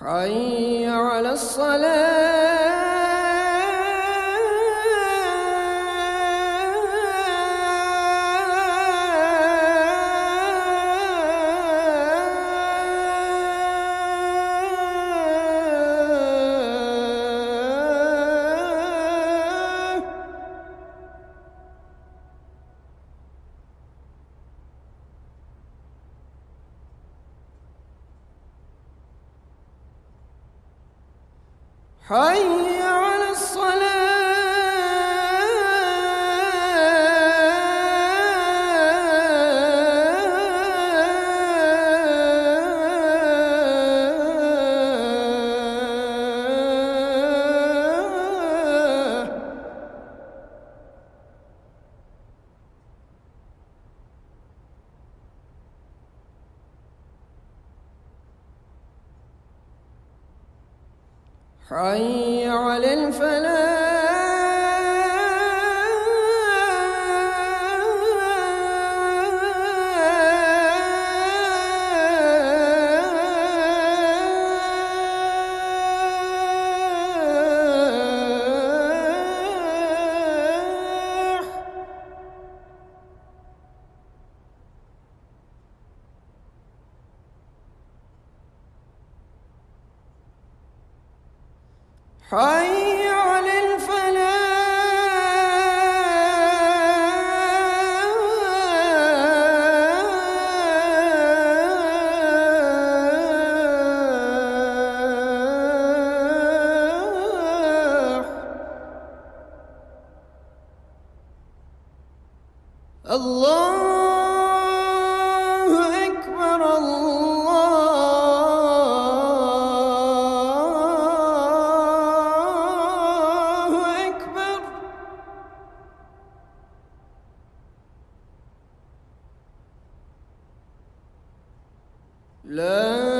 حي على الصلاة. حي على الصلاة. حي على الفلاح. حي على الفلاح. الله لا